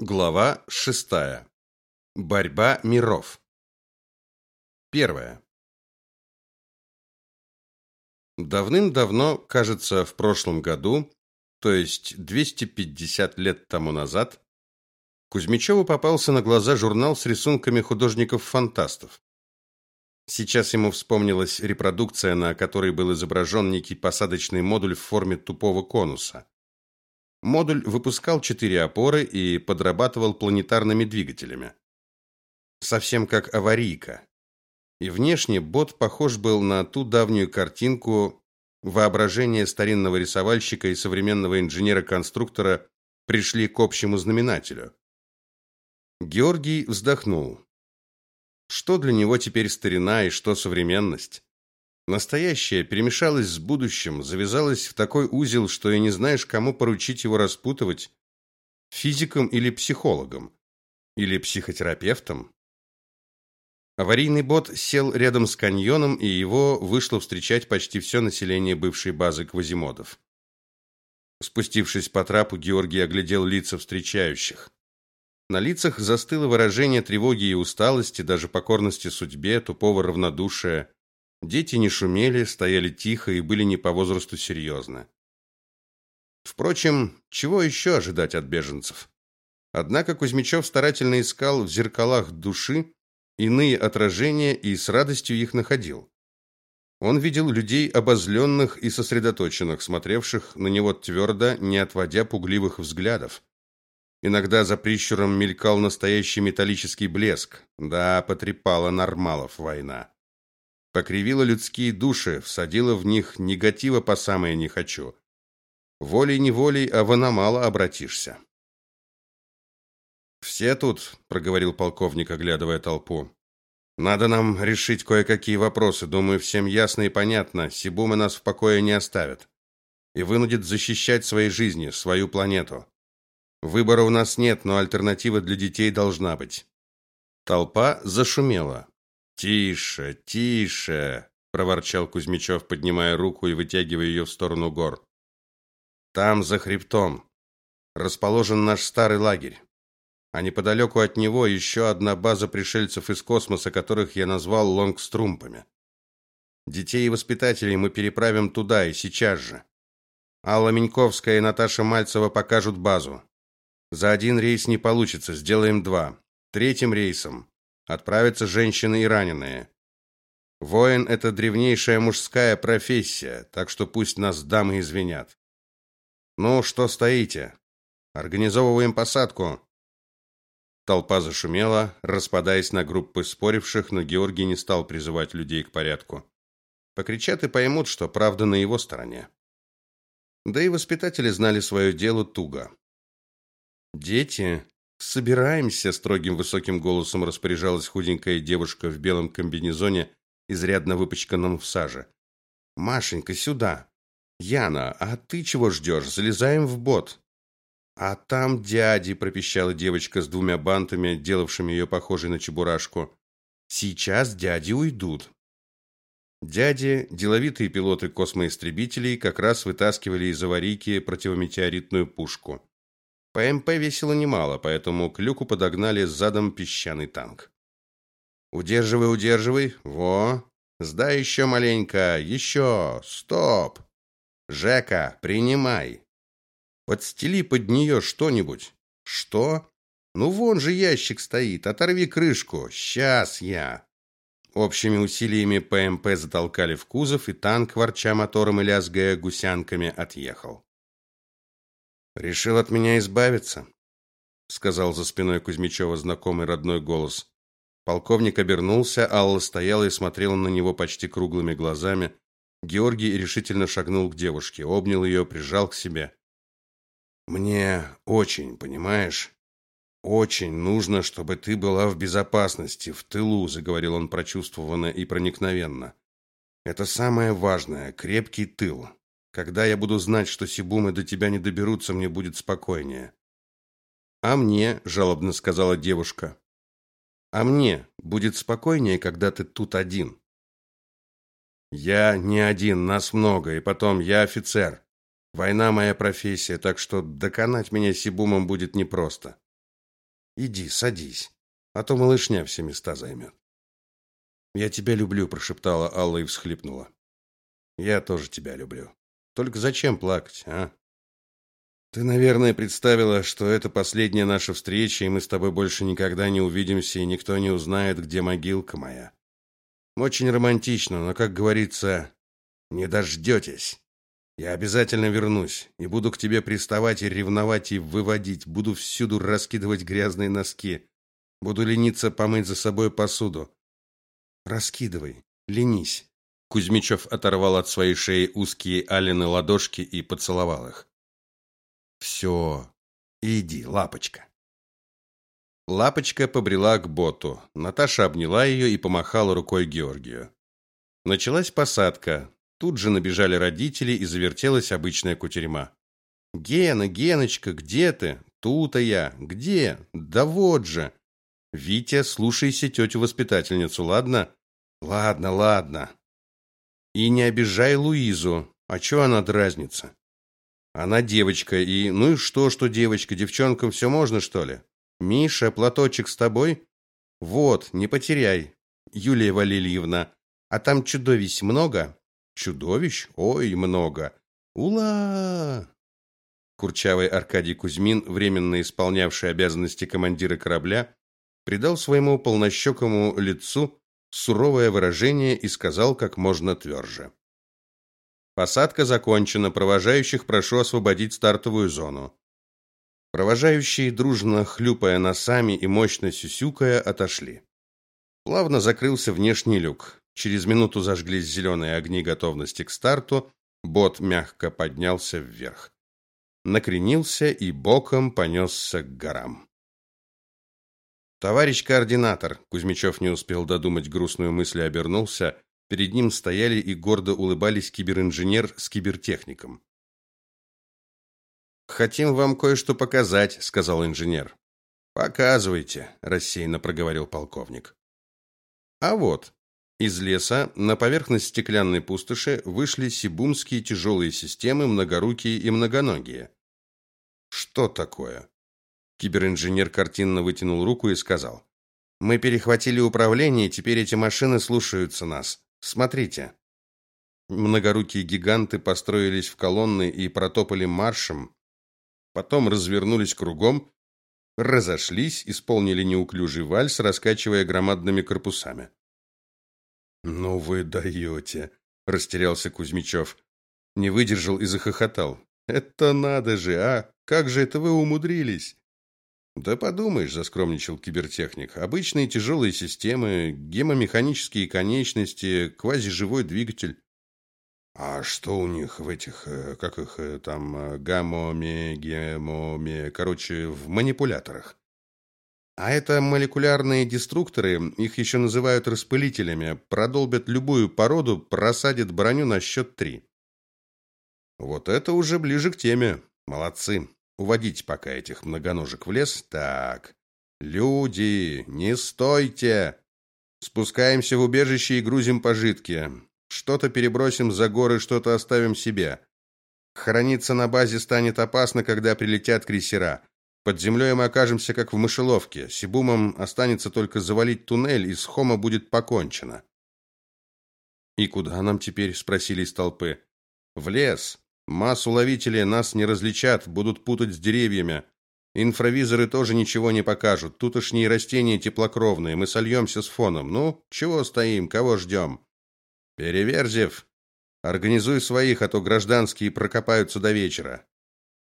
Глава шестая. Борьба миров. Первое. Давным-давно, кажется, в прошлом году, то есть 250 лет тому назад, Кузьмичеву попался на глаза журнал с рисунками художников-фантастов. Сейчас ему вспомнилась репродукция, на которой был изображен некий посадочный модуль в форме тупого конуса. Модуль выпускал четыре опоры и подрабатывал планетарными двигателями. Совсем как аварийка. И внешне бот похож был на ту давнюю картинку воображения старинного рисовальщика и современного инженера-конструктора пришли к общему знаменателю. Георгий вздохнул. Что для него теперь старина и что современность? Настоящее перемешалось с будущим, завязалось в такой узел, что и не знаешь, кому поручить его распутывать: физикам или психологам, или психотерапевтам. Аварийный бот сел рядом с каньоном, и его вышло встречать почти все население бывшей базы Квазимодов. Спустившись по трапу, Георгий оглядел лица встречающих. На лицах застыло выражение тревоги и усталости, даже покорности судьбе, тупого равнодушия. Дети не шумели, стояли тихо и были не по возрасту серьезны. Впрочем, чего еще ожидать от беженцев? Однако Кузьмичев старательно искал в зеркалах души иные отражения и с радостью их находил. Он видел людей обозленных и сосредоточенных, смотревших на него твердо, не отводя пугливых взглядов. Иногда за прищуром мелькал настоящий металлический блеск. Да, потрепала нормалов война покривила людские души, всадила в них негатива по самое не хочу. Волей-неволей, а в аномала обратишься. «Все тут», — проговорил полковник, оглядывая толпу. «Надо нам решить кое-какие вопросы. Думаю, всем ясно и понятно. Сибумы нас в покое не оставят. И вынудит защищать свои жизни, свою планету. Выбора у нас нет, но альтернатива для детей должна быть». Толпа зашумела. Тише, тише, проворчал Кузьмичев, поднимая руку и вытягивая ее в сторону гор. Там за хребтом расположен наш старый лагерь. А неподалеку от него еще одна база пришельцев из космоса, которых я назвал лонгструмпами. Детей и воспитателей мы переправим туда и сейчас же. Алла Меньковская и Наташа Мальцева покажут базу. За один рейс не получится, сделаем два. Третьим рейсом Отправятся женщины и раненые. Воин это древнейшая мужская профессия, так что пусть нас дамы извинят. Ну, что стоите? Организовываем посадку. Толпа зашумела, распадаясь на группы споривших, но Георгий не стал призывать людей к порядку. Покричат и поймут, что правда на его стороне. Да и воспитатели знали свое дело туго. Дети Собираемся, строгим высоким голосом распоряжалась худенькая девушка в белом комбинезоне, изрядно выпачканном в саже. Машенька, сюда. Яна, а ты чего ждешь? Залезаем в бот. А там дяди, пропищала девочка с двумя бантами, делавшими ее похожей на чебурашку. Сейчас дяди уйдут. Дяди, деловитые пилоты космоистребителей, как раз вытаскивали из аварийки противометеоритную пушку. ПМП весило немало, поэтому к люку подогнали задом песчаный танк. Удерживай, удерживай. Во. Сдай еще маленько. Еще. Стоп. Жека, принимай. Подстели под нее что-нибудь. Что? Ну вон же ящик стоит. Оторви крышку. Сейчас я. Общими усилиями ПМП затолкали в кузов, и танк, ворча мотором и лязгая гусянками, отъехал. Решил от меня избавиться, сказал за спиной Кузьмичева знакомый родной голос. Полковник обернулся, Алла стояла и смотрела на него почти круглыми глазами. Георгий решительно шагнул к девушке, обнял ее, прижал к себе. Мне очень, понимаешь, очень нужно, чтобы ты была в безопасности, в тылу, заговорил он прочувствованно и проникновенно. Это самое важное крепкий тыл. Когда я буду знать, что сибумы до тебя не доберутся, мне будет спокойнее. А мне, жалобно сказала девушка. А мне будет спокойнее, когда ты тут один. Я не один, нас много, и потом я офицер. Война моя профессия, так что доконать меня сибумом будет непросто. Иди, садись, а то малышня все места займет». «Я тебя люблю», – прошептала Алла и всхлипнула. «Я тоже тебя люблю. Только зачем плакать, а?» Ты, наверное, представила, что это последняя наша встреча, и мы с тобой больше никогда не увидимся, и никто не узнает, где могилка моя. Очень романтично, но, как говорится, не дождетесь. Я обязательно вернусь и буду к тебе приставать и ревновать и выводить, буду всюду раскидывать грязные носки, буду лениться помыть за собой посуду. Раскидывай, ленись. Кузьмичев оторвал от своей шеи узкие Алины ладошки и поцеловал их. Все, иди, лапочка. Лапочка побрела к боту. Наташа обняла ее и помахала рукой Георгию. Началась посадка. Тут же набежали родители и завертелась обычная кутерьма. Гена, Геночка, где ты? Тут-то я. Где? Да вот же. Витя, слушайся тетю воспитательницу, ладно? Ладно, ладно. И не обижай Луизу. А чё она дразнится? Она девочка, и ну и что, что девочка, девчонкам все можно, что ли? Миша, платочек с тобой? Вот, не потеряй. Юлия Валерьевна, а там чудовищ много? Чудовищ? Ой, много. Ула! Курчавый Аркадий Кузьмин, временно исполнявший обязанности командира корабля, придал своему полнощекому лицу суровое выражение и сказал как можно тверже. Посадка закончена, провожающих прошу освободить стартовую зону. Провожающие, дружно хлюпая носами и мощно сюсюкая, отошли. Плавно закрылся внешний люк. Через минуту зажглись зеленые огни готовности к старту. Бот мягко поднялся вверх. Накренился и боком понесся к горам. Товарищ координатор, Кузьмичев не успел додумать грустную мысль и обернулся. Перед ним стояли и гордо улыбались киберинженер с кибертехником. Хотим вам кое-что показать, сказал инженер. Показывайте, рассеянно проговорил полковник. А вот из леса на поверхность стеклянной пустоши вышли сибумские тяжелые системы, многорукие и многоногие. Что такое? Киберинженер картинно вытянул руку и сказал: "Мы перехватили управление, теперь эти машины слушаются нас. Смотрите. Многорукие гиганты построились в колонны и протопали маршем, потом развернулись кругом, разошлись, исполнили неуклюжий вальс, раскачивая громадными корпусами. Ну вы даете!» – растерялся Кузьмичев. Не выдержал и захохотал. Это надо же, а? Как же это вы умудрились? Да подумаешь, заскромничал кибертехник. Обычные тяжелые системы, гемомеханические конечности, квазиживой двигатель. А что у них в этих, э, как их э, там, э, гамоме, гемоме, короче, в манипуляторах? А это молекулярные деструкторы, их еще называют распылителями, продолбят любую породу, просадят броню на счет три. Вот это уже ближе к теме. Молодцы. Уводить пока этих многоножек в лес. Так. Люди, не стойте. Спускаемся в убежище и грузим пожитки. Что-то перебросим за горы, что-то оставим себе. Храниться на базе станет опасно, когда прилетят крейсера. Под землей мы окажемся как в мышеловке. Сибумом останется только завалить туннель, и с Хома будет покончено. И куда нам теперь, спросили из толпы. В лес. Массу ловителей нас не различат, будут путать с деревьями. Инфравизоры тоже ничего не покажут. Тутошние растения теплокровные, мы сольемся с фоном. Ну, чего стоим, кого ждем? Переверзев, организуй своих, а то гражданские прокопаются до вечера.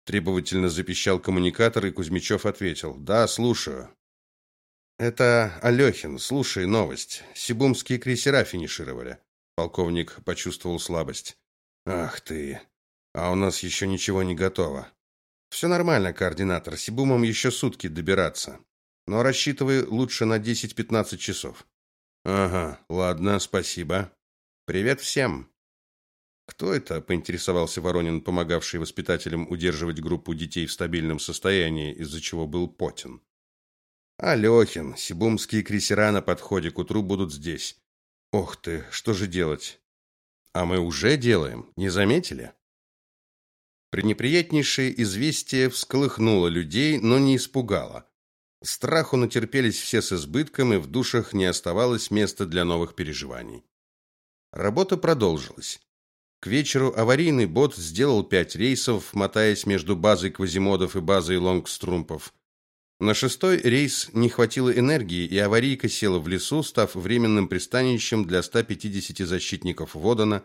Требовательно запищал коммуникатор, и Кузьмичев ответил: "Да, слушаю". Это Алехин, слушай новость. Сибумские крейсера финишировали. Полковник почувствовал слабость. Ах ты. А у нас еще ничего не готово. Все нормально, координатор. Сибумом еще сутки добираться. Но рассчитывай лучше на 10-15 часов. Ага, ладно, спасибо. Привет всем. Кто это? поинтересовался Воронин, помогавший воспитателям удерживать группу детей в стабильном состоянии, из-за чего был потен. Алехин, сибумские крейсера на подходе к утру будут здесь. Ох ты, что же делать? А мы уже делаем, не заметили? Пренеприятнейшее известие всколыхнуло людей, но не испугало. Страху натерпелись все с избытком, и в душах не оставалось места для новых переживаний. Работа продолжилась. К вечеру аварийный бот сделал пять рейсов, мотаясь между базой Квазимодов и базой Лонгструмпов. На шестой рейс не хватило энергии, и аварийка села в лесу, став временным пристанищем для 150 защитников Водана.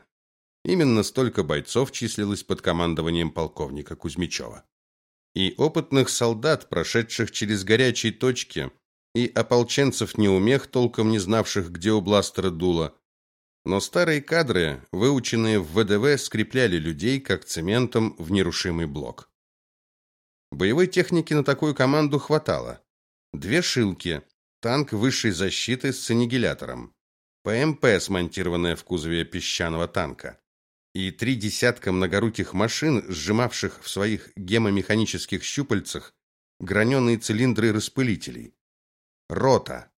Именно столько бойцов числилось под командованием полковника Кузьмичева и опытных солдат, прошедших через горячие точки, и ополченцев неумех, толком не знавших, где у бластера дуло. Но старые кадры, выученные в ВДВ, скрепляли людей как цементом в нерушимый блок. Боевой техники на такую команду хватало. Две шилки, танк высшей защиты с аннигилятором, ПМП, смонтированная в кузове песчаного танка, и три десятка многоруких машин, сжимавших в своих гемомеханических щупальцах граненые цилиндры распылителей. Рота.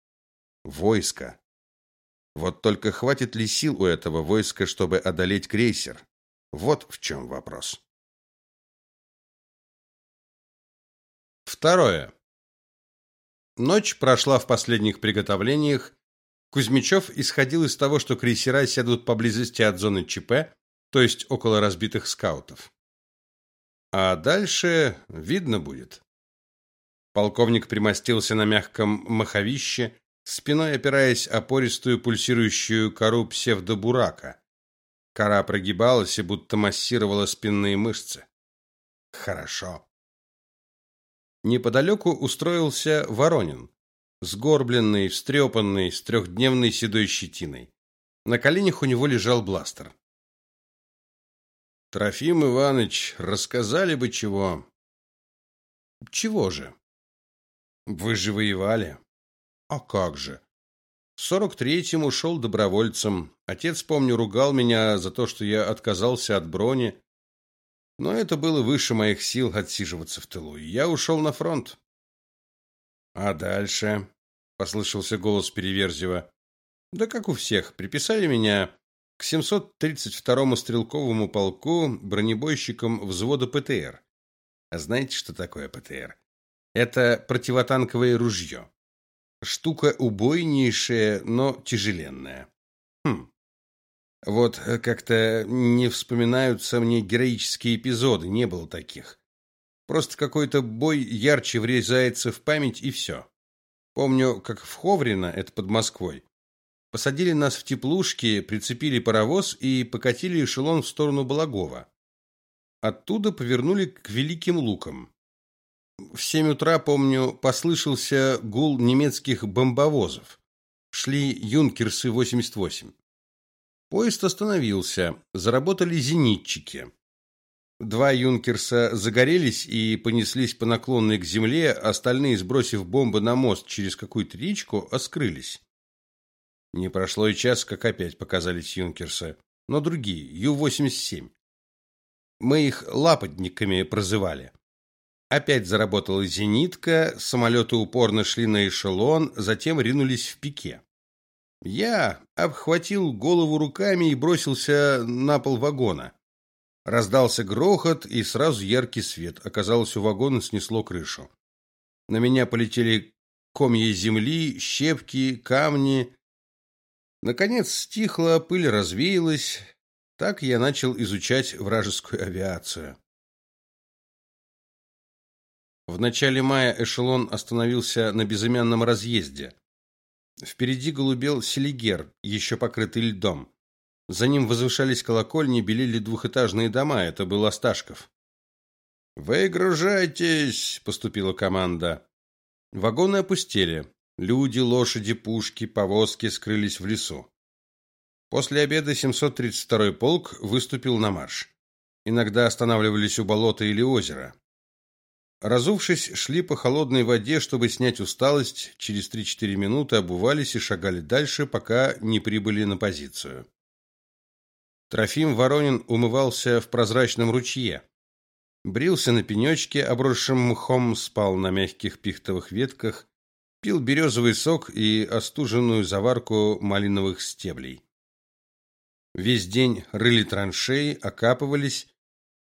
Войско. Вот только хватит ли сил у этого войска, чтобы одолеть крейсер? Вот в чем вопрос. Второе. Ночь прошла в последних приготовлениях. Кузьмичев исходил из того, что крейсера сядут поблизости от зоны ЧП, то есть около разбитых скаутов. А дальше видно будет. Полковник примостился на мягком маховище, спиной опираясь о пористую пульсирующую кору псевдобурака. Кора прогибалась и будто массировала спинные мышцы. Хорошо. Неподалеку устроился Воронин, сгорбленный, встрепанный, с трехдневной седой щетиной. На коленях у него лежал бластер. Трофим Иванович, рассказали бы чего. Чего же? Вы же воевали. А как же? В сорок третьем ушел добровольцем. Отец, помню, ругал меня за то, что я отказался от брони. Но это было выше моих сил отсиживаться в тылу. Я ушел на фронт. А дальше? Послышался голос Переверзева. Да как у всех, приписали меня к 732-му стрелковому полку бронебойщикам взвода ПТР. А знаете, что такое ПТР? Это противотанковое ружье. Штука убойнейшая, но тяжеленная. Хм. Вот э, как-то не вспоминаются мне героические эпизоды, не было таких. Просто какой-то бой ярче врезается в память и все. Помню, как в Ховрино, это под Москвой, Посадили нас в теплушки, прицепили паровоз и покатили эшелон в сторону Балагова. Оттуда повернули к Великим Лукам. В семь утра, помню, послышался гул немецких бомбовозов. Шли юнкерсы 88. Поезд остановился, заработали зенитчики. Два юнкерса загорелись и понеслись по наклонной к земле, остальные, сбросив бомбы на мост через какую-то речку, оскрылись. Не прошло и час, как опять показались юнкерсы, но другие, Ю-87. Мы их лапотниками прозывали. Опять заработала зенитка, самолеты упорно шли на эшелон, затем ринулись в пике. Я обхватил голову руками и бросился на пол вагона. Раздался грохот и сразу яркий свет. Оказалось, у вагона снесло крышу. На меня полетели комья земли, щепки, камни. Наконец стихла, пыль развеялась. Так я начал изучать вражескую авиацию. В начале мая эшелон остановился на безымянном разъезде. Впереди голубел Селигер, еще покрытый льдом. За ним возвышались колокольни, белели двухэтажные дома. Это был Осташков. «Выгружайтесь!» – поступила команда. Вагоны опустели. Люди, лошади, пушки, повозки скрылись в лесу. После обеда 732-й полк выступил на марш. Иногда останавливались у болота или озера. Разувшись, шли по холодной воде, чтобы снять усталость. Через 3-4 минуты обувались и шагали дальше, пока не прибыли на позицию. Трофим Воронин умывался в прозрачном ручье. Брился на пенечке, обросшем мхом, спал на мягких пихтовых ветках, пил березовый сок и остуженную заварку малиновых стеблей. Весь день рыли траншеи, окапывались,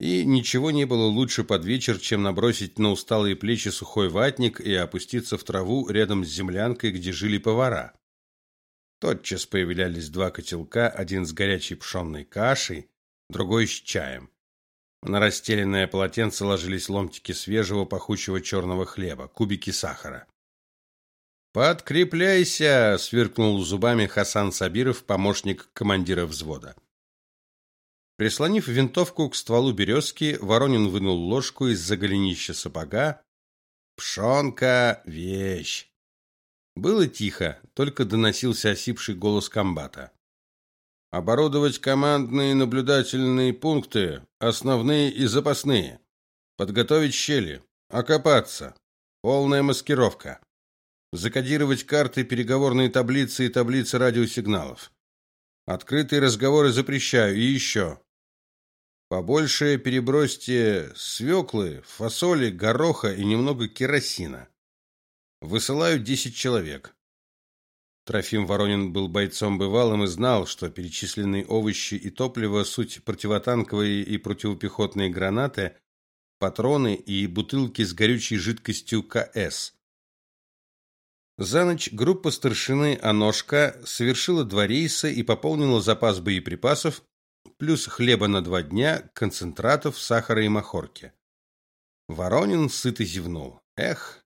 И ничего не было лучше под вечер, чем набросить на усталые плечи сухой ватник и опуститься в траву рядом с землянкой, где жили повара. Тотчас появлялись два котелка, один с горячей пшенной кашей, другой с чаем. На расстеленное полотенце ложились ломтики свежего пахучего черного хлеба, кубики сахара. «Подкрепляйся!» — сверкнул зубами Хасан Сабиров, помощник командира взвода. Прислонив винтовку к стволу березки, Воронин вынул ложку из-за голенища сапога. «Пшонка — вещь!» Было тихо, только доносился осипший голос комбата. Оборудовать командные наблюдательные пункты, основные и запасные. Подготовить щели, окопаться. Полная маскировка. Закодировать карты, переговорные таблицы и таблицы радиосигналов. Открытые разговоры запрещаю и еще. Побольше перебросьте свеклы, фасоли, гороха и немного керосина. Высылаю десять человек. Трофим Воронин был бойцом бывалым и знал, что перечисленные овощи и топливо суть противотанковые и противопехотные гранаты, патроны и бутылки с горючей жидкостью КС. За ночь группа старшины Аношка совершила два рейса и пополнила запас боеприпасов, плюс хлеба на два дня, концентратов, сахара и махорки. Воронин сыто зевнул. Эх,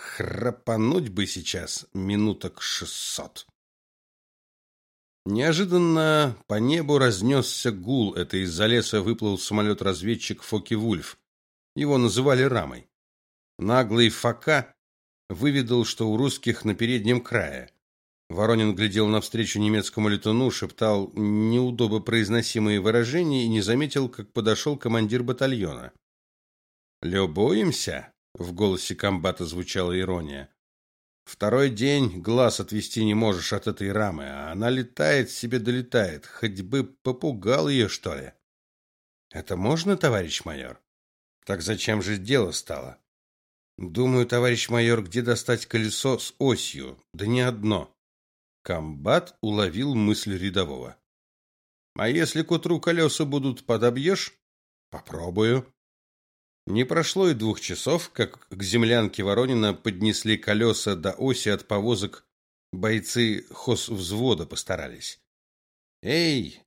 Храпануть бы сейчас минуток шестьсот. Неожиданно по небу разнесся гул. Это из-за леса выплыл самолет-разведчик Фоки-Вульф. Его называли Рамой. Наглый Фока выведал, что у русских на переднем крае. Воронин глядел навстречу немецкому летуну, шептал неудобно произносимые выражения и не заметил, как подошел командир батальона. «Любуемся?» В голосе комбата звучала ирония. Второй день глаз отвести не можешь от этой рамы, а она летает себе долетает. Хоть бы попугал ее, что ли. Это можно, товарищ майор? Так зачем же дело стало? Думаю, товарищ майор, где достать колесо с осью? Да не одно. Комбат уловил мысль рядового. А если к утру колеса будут подобьешь? Попробую. Не прошло и двух часов, как к землянке Воронина поднесли колеса до оси от повозок. Бойцы хозвзвода постарались. «Эй,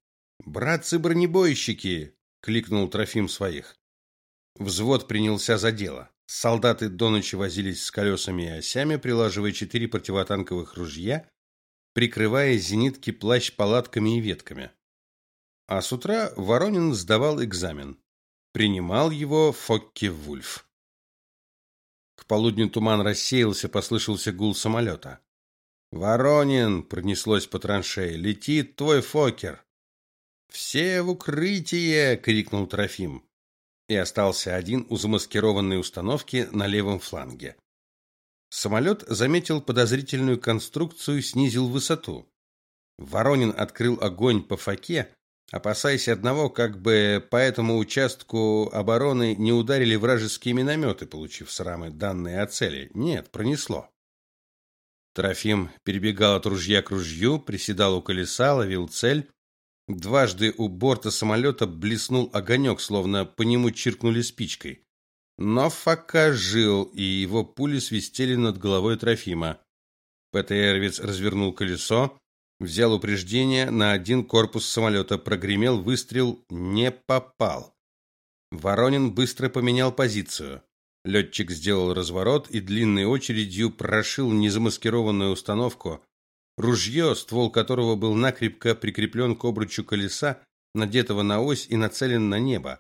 братцы-бронебойщики!» — кликнул Трофим своих. Взвод принялся за дело. Солдаты до ночи возились с колесами и осями, прилаживая четыре противотанковых ружья, прикрывая зенитки плащ-палатками и ветками. А с утра Воронин сдавал экзамен. Принимал его Фокке-Вульф. К полудню туман рассеялся, послышался гул самолета. «Воронин!» — пронеслось по траншее. «Летит твой Фокер!» «Все в укрытие!» — крикнул Трофим. И остался один у замаскированной установки на левом фланге. Самолет заметил подозрительную конструкцию, снизил высоту. Воронин открыл огонь по фоке, опасаясь одного, как бы по этому участку обороны не ударили вражеские минометы, получив с рамы данные о цели. Нет, пронесло. Трофим перебегал от ружья к ружью, приседал у колеса, ловил цель. Дважды у борта самолета блеснул огонек, словно по нему чиркнули спичкой. Но Фака жил, и его пули свистели над головой Трофима. ПТРовец развернул колесо, Взял упреждение на один корпус самолета, прогремел выстрел, не попал. Воронин быстро поменял позицию. Летчик сделал разворот и длинной очередью прошил незамаскированную установку. Ружье, ствол которого был накрепко прикреплен к обручу колеса, надетого на ось и нацелен на небо.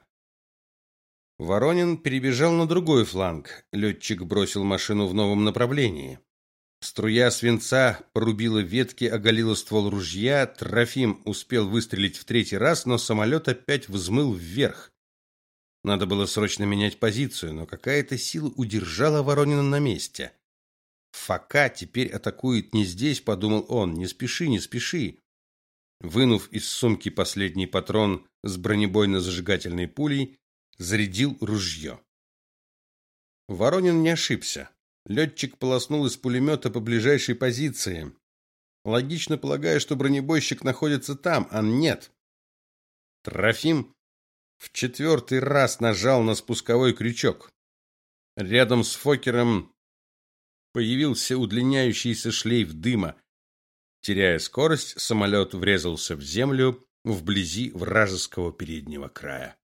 Воронин перебежал на другой фланг. Летчик бросил машину в новом направлении. Струя свинца порубила ветки, оголила ствол ружья. Трофим успел выстрелить в третий раз, но самолет опять взмыл вверх. Надо было срочно менять позицию, но какая-то сила удержала Воронина на месте. Фака теперь атакует не здесь, подумал он. Не спеши, не спеши. Вынув из сумки последний патрон с бронебойно-зажигательной пулей, зарядил ружье. Воронин не ошибся. Летчик полоснул из пулемета по ближайшей позиции. Логично полагая, что бронебойщик находится там, а нет. Трофим в четвертый раз нажал на спусковой крючок. Рядом с Фокером появился удлиняющийся шлейф дыма. Теряя скорость, самолет врезался в землю вблизи вражеского переднего края.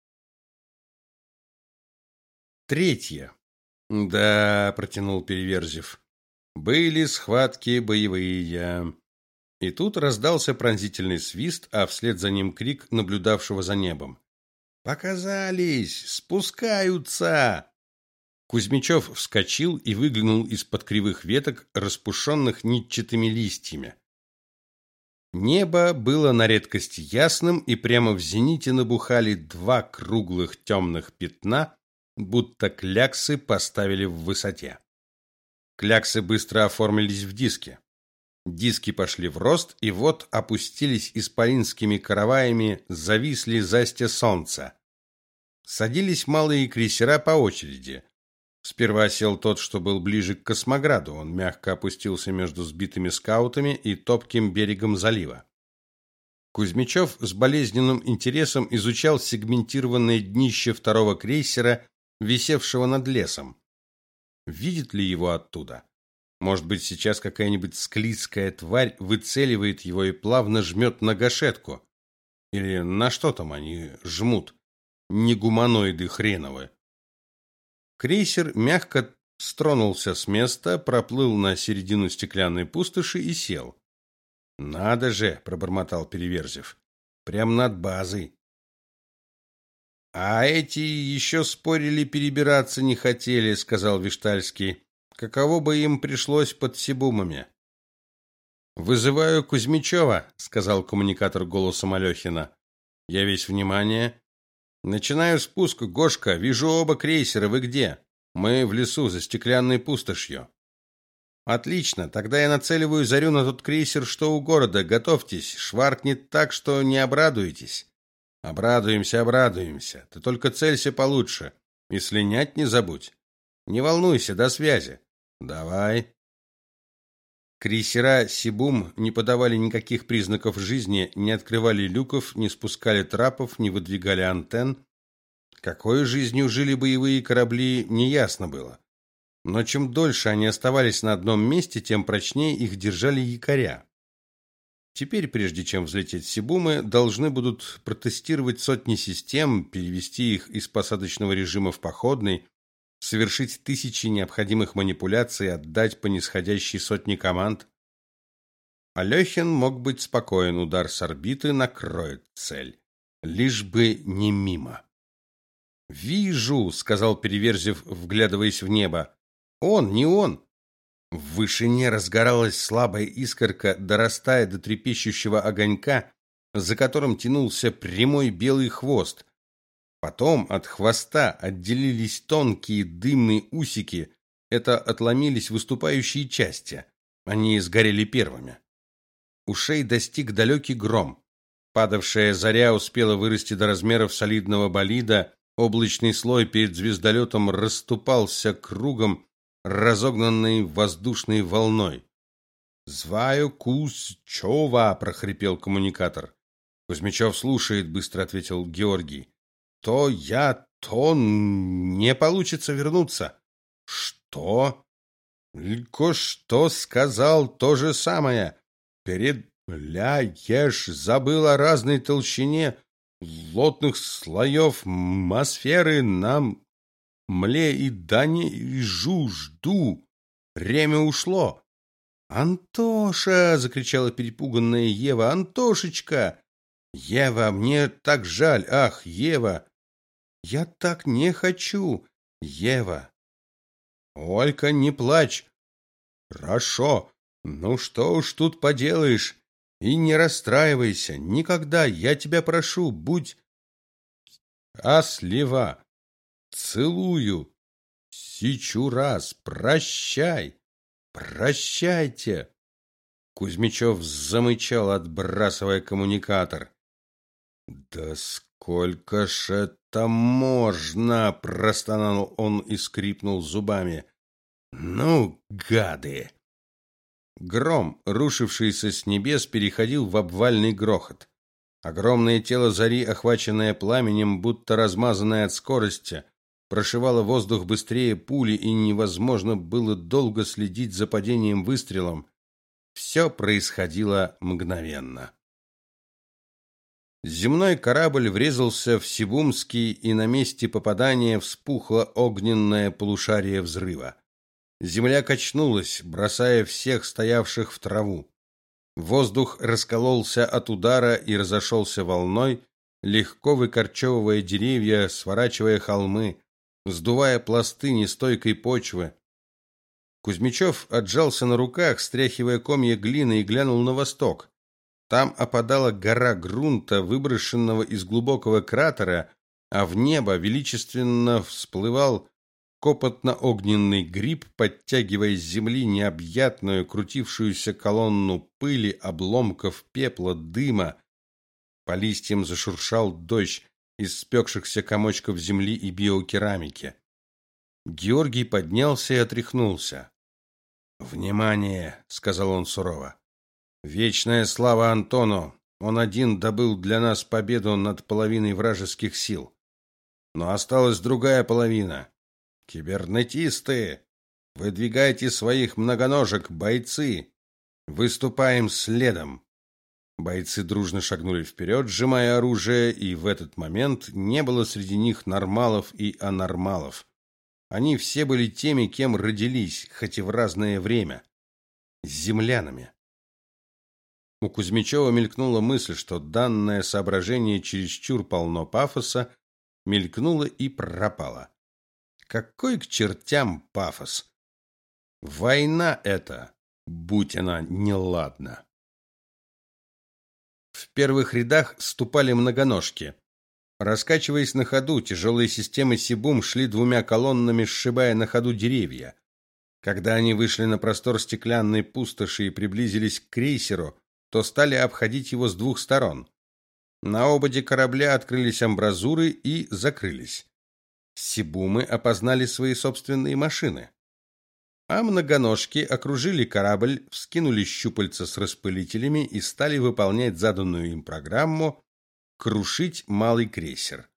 Третье. Да, протянул Переверзев. Были схватки боевые. И тут раздался пронзительный свист, а вслед за ним крик наблюдавшего за небом. Показались, спускаются. Кузьмичев вскочил и выглянул из-под кривых веток, распушенных нитчатыми листьями. Небо было на редкость ясным, и прямо в зените набухали два круглых темных пятна, будто кляксы поставили в высоте. Кляксы быстро оформились в диски. Диски пошли в рост, и вот опустились исполинскими караваями, зависли застя солнца. Садились малые крейсера по очереди. Сперва сел тот, что был ближе к космограду. Он мягко опустился между сбитыми скаутами и топким берегом залива. Кузьмичев с болезненным интересом изучал сегментированное днище второго крейсера, висевшего над лесом. Видит ли его оттуда? Может быть, сейчас какая-нибудь склизкая тварь выцеливает его и плавно жмет на гашетку? Или на что там они жмут? Не гуманоиды хреновы. Крейсер мягко стронулся с места, проплыл на середину стеклянной пустоши и сел. Надо же, пробормотал Переверзев. Прям над базой. А эти еще спорили, перебираться не хотели, сказал Виштальский каково бы им пришлось под Сибумами. Вызываю Кузьмичева», — сказал коммуникатор голосом Алехина. Я весь внимание. Начинаю спуск, Гошка. Вижу оба крейсера. Вы где? Мы в лесу за стеклянной пустошью. Отлично. Тогда я нацеливаю зарю на тот крейсер, что у города. Готовьтесь. Шваркнет так, что не обрадуетесь. Обрадуемся, обрадуемся. Ты только целься получше и слинять не забудь. Не волнуйся, до связи. Давай. Крейсера Сибум не подавали никаких признаков жизни, не открывали люков, не спускали трапов, не выдвигали антенн. Какой жизнью жили боевые корабли, неясно было. Но чем дольше они оставались на одном месте, тем прочнее их держали якоря. Теперь, прежде чем взлететь Сибумы, должны будут протестировать сотни систем, перевести их из посадочного режима в походный, совершить тысячи необходимых манипуляций, отдать по нисходящей сотне команд. Алехин мог быть спокоен, удар с орбиты накроет цель, лишь бы не мимо. "Вижу", сказал Переверзев, вглядываясь в небо. "Он, не он". В вышине разгоралась слабая искорка, дорастая до трепещущего огонька, за которым тянулся прямой белый хвост. Потом от хвоста отделились тонкие дымные усики, это отломились выступающие части. Они сгорели первыми. Ушей достиг далекий гром. Падавшая заря успела вырасти до размеров солидного болида, облачный слой перед звездолетом расступался кругом, разогнанный воздушной волной. «Зваю Кузчева!» — прохрипел коммуникатор. «Кузьмичев слушает», — быстро ответил Георгий то я, то не получится вернуться. Что? Лько что сказал то же самое. Перед ляешь забыл о разной толщине плотных слоев атмосферы нам мле и дани и жу жду. Время ушло. Антоша, закричала перепуганная Ева. Антошечка! Ева, мне так жаль. Ах, Ева, я так не хочу, Ева. Олька, не плачь. Хорошо. Ну что уж тут поделаешь? И не расстраивайся никогда, я тебя прошу, будь счастлива. Целую. Сичу раз. Прощай. Прощайте. Кузьмичев замычал, отбрасывая коммуникатор. Да сколько ж это можно, простонал он и скрипнул зубами. Ну, гады. Гром, рушившийся с небес, переходил в обвальный грохот. Огромное тело зари, охваченное пламенем, будто размазанное от скорости, прошивало воздух быстрее пули, и невозможно было долго следить за падением выстрелом. Все происходило мгновенно. Земной корабль врезался в Сибумский, и на месте попадания вспухло огненное полушарие взрыва. Земля качнулась, бросая всех стоявших в траву. Воздух раскололся от удара и разошелся волной, легко выкорчевывая деревья, сворачивая холмы, сдувая пласты нестойкой почвы. Кузьмичев отжался на руках, стряхивая комья глины, и глянул на восток. Там опадала гора грунта, выброшенного из глубокого кратера, а в небо величественно всплывал копотно-огненный гриб, подтягивая с земли необъятную крутившуюся колонну пыли, обломков, пепла, дыма. По листьям зашуршал дождь из спекшихся комочков земли и биокерамики. Георгий поднялся и отряхнулся. «Внимание!» — сказал он сурово. «Вечная слава Антону! Он один добыл для нас победу над половиной вражеских сил. Но осталась другая половина. Кибернетисты, выдвигайте своих многоножек, бойцы. Выступаем следом. Бойцы дружно шагнули вперед, сжимая оружие, и в этот момент не было среди них нормалов и анормалов. Они все были теми, кем родились, хоть и в разное время землянами. У Кузьмичева мелькнула мысль, что данное соображение чересчур полно пафоса, мелькнуло и пропало. Какой к чертям пафос? Война это, будь она неладна. В первых рядах ступали многоножки. Раскачиваясь на ходу, тяжелые системы Сибум шли двумя колоннами, сшибая на ходу деревья. Когда они вышли на простор стеклянной пустоши и приблизились к крейсеру, то стали обходить его с двух сторон. На ободе корабля открылись амбразуры и закрылись. Сибумы опознали свои собственные машины. А многоножки окружили корабль, вскинули щупальца с распылителями и стали выполнять заданную им программу крушить малый крейсер.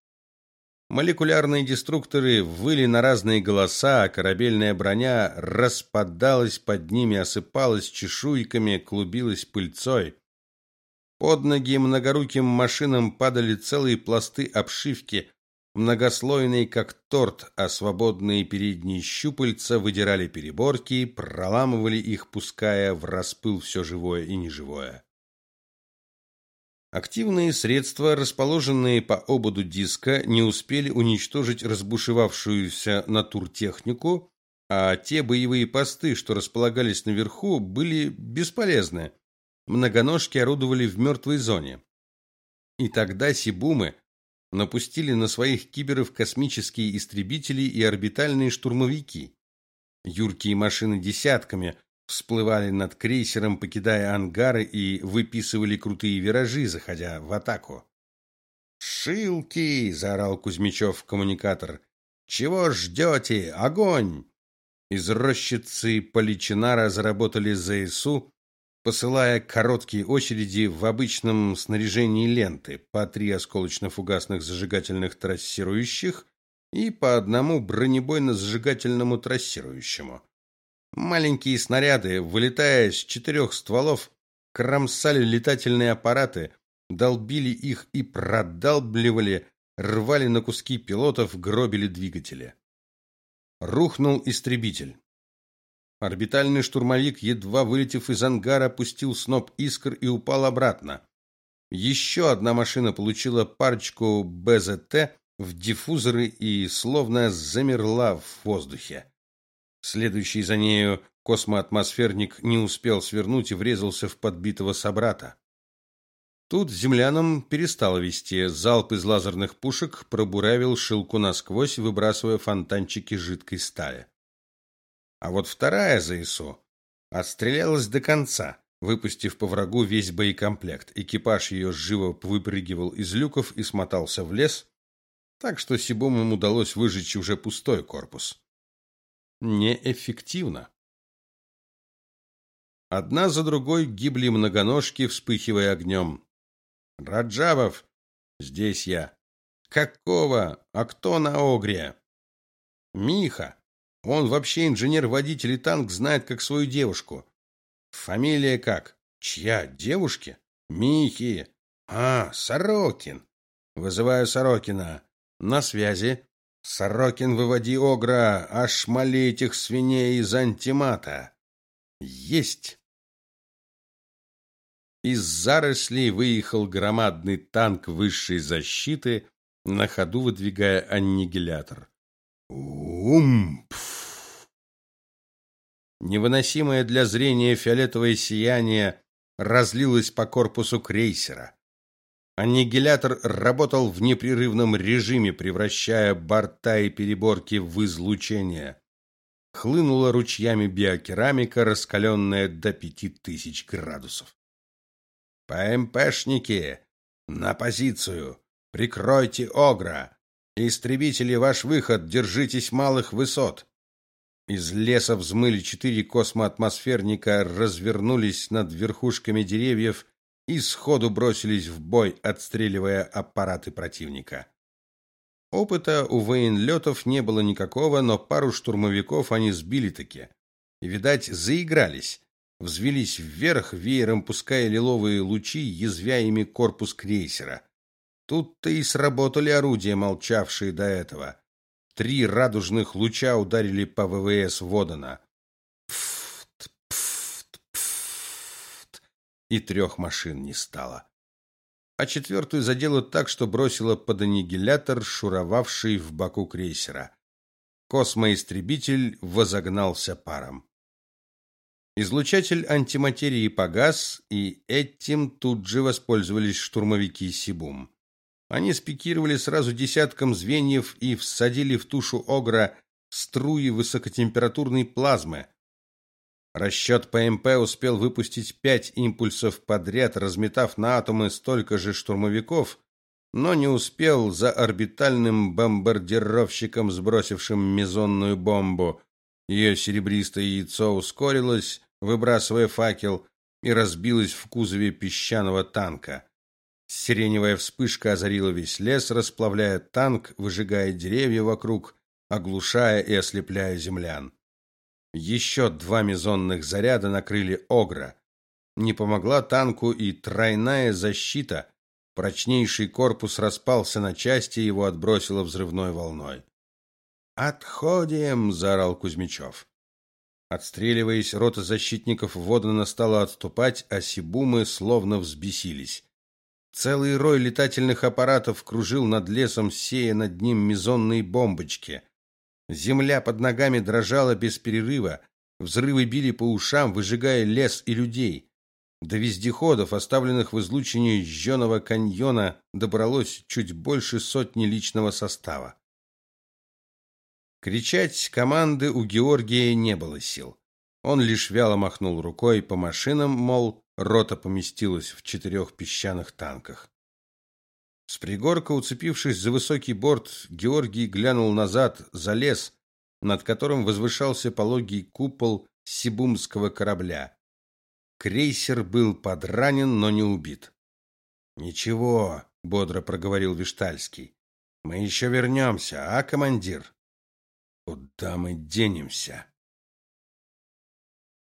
Молекулярные деструкторы выли на разные голоса, а корабельная броня распадалась под ними, осыпалась чешуйками, клубилась пыльцой. Под ноги многоруким машинам падали целые пласты обшивки, многослойный, как торт, а свободные передние щупальца выдирали переборки, проламывали их, пуская в распыл все живое и неживое. Активные средства, расположенные по ободу диска, не успели уничтожить разбушевавшуюся натуртехнику, а те боевые посты, что располагались наверху, были бесполезны. Многоножки орудовали в мертвой зоне. И тогда сибумы напустили на своих киберов космические истребители и орбитальные штурмовики. Юркие машины десятками всплывали над крейсером, покидая ангары и выписывали крутые виражи, заходя в атаку. «Шилки!» — заорал Кузьмичев в коммуникатор. «Чего ждете? Огонь!» Из рощицы Поличинара заработали ЗСУ, посылая короткие очереди в обычном снаряжении ленты, по три осколочно-фугасных зажигательных трассирующих и по одному бронебойно-зажигательному трассирующему. Маленькие снаряды, вылетая с четырех стволов, кромсали летательные аппараты, долбили их и продалбливали, рвали на куски пилотов, гробили двигатели. Рухнул истребитель. Орбитальный штурмовик, едва вылетев из ангара, пустил сноп искр и упал обратно. Еще одна машина получила парочку БЗТ в диффузоры и словно замерла в воздухе. Следующий за нею космоатмосферник не успел свернуть и врезался в подбитого собрата. Тут землянам перестало вести. Залп из лазерных пушек пробуравил шилку насквозь, выбрасывая фонтанчики жидкой стали. А вот вторая ЗСУ отстрелялась до конца, выпустив по врагу весь боекомплект. Экипаж ее живо выпрыгивал из люков и смотался в лес, так что Сибомам удалось выжечь уже пустой корпус. Неэффективно. Одна за другой гибли многоножки, вспыхивая огнем. Раджабов, здесь я. Какого? А кто на Огре? Миха. Он вообще инженер-водитель и танк знает как свою девушку. Фамилия как? Чья? Девушки? Михи. А, Сорокин. Вызываю Сорокина. На связи. Сорокин, выводи Огра, аж моли этих свиней из антимата. Есть. Из зарослей выехал громадный танк высшей защиты, на ходу выдвигая аннигилятор. Умпф! Невыносимое для зрения фиолетовое сияние разлилось по корпусу крейсера. Аннигилятор работал в непрерывном режиме, превращая борта и переборки в излучение. Хлынула ручьями биокерамика, раскаленная до пяти тысяч градусов. ПМПшники, на позицию! Прикройте Огра! Истребители, ваш выход, держитесь малых высот! Из леса взмыли четыре космоатмосферника, развернулись над верхушками деревьев и сходу бросились в бой, отстреливая аппараты противника. Опыта у военлетов не было никакого, но пару штурмовиков они сбили таки. Видать, заигрались, взвелись вверх, веером пуская лиловые лучи, язвя ими корпус крейсера. Тут-то и сработали орудия, молчавшие до этого. Три радужных луча ударили по ВВС Водана и трех машин не стало. А четвертую задело так, что бросило под аннигилятор, шуровавший в боку крейсера. Космоистребитель возогнался паром. Излучатель антиматерии погас, и этим тут же воспользовались штурмовики Сибум. Они спикировали сразу десятком звеньев и всадили в тушу Огра струи высокотемпературной плазмы, Расчет ПМП успел выпустить пять импульсов подряд, разметав на атомы столько же штурмовиков, но не успел за орбитальным бомбардировщиком, сбросившим мезонную бомбу. Ее серебристое яйцо ускорилось, выбрасывая факел, и разбилось в кузове песчаного танка. Сиреневая вспышка озарила весь лес, расплавляя танк, выжигая деревья вокруг, оглушая и ослепляя землян. Еще два мезонных заряда накрыли Огра. Не помогла танку и тройная защита. Прочнейший корпус распался на части, его отбросило взрывной волной. «Отходим!» – заорал Кузьмичев. Отстреливаясь, рота защитников Водана стала отступать, а сибумы словно взбесились. Целый рой летательных аппаратов кружил над лесом, сея над ним мезонные бомбочки. Земля под ногами дрожала без перерыва, взрывы били по ушам, выжигая лес и людей. До вездеходов, оставленных в излучине жженого каньона, добралось чуть больше сотни личного состава. Кричать команды у Георгия не было сил. Он лишь вяло махнул рукой по машинам, мол, рота поместилась в четырех песчаных танках. С пригорка, уцепившись за высокий борт, Георгий глянул назад, за лес, над которым возвышался пологий купол сибумского корабля. Крейсер был подранен, но не убит. Ничего, бодро проговорил Виштальский. Мы еще вернемся, а, командир? Куда мы денемся?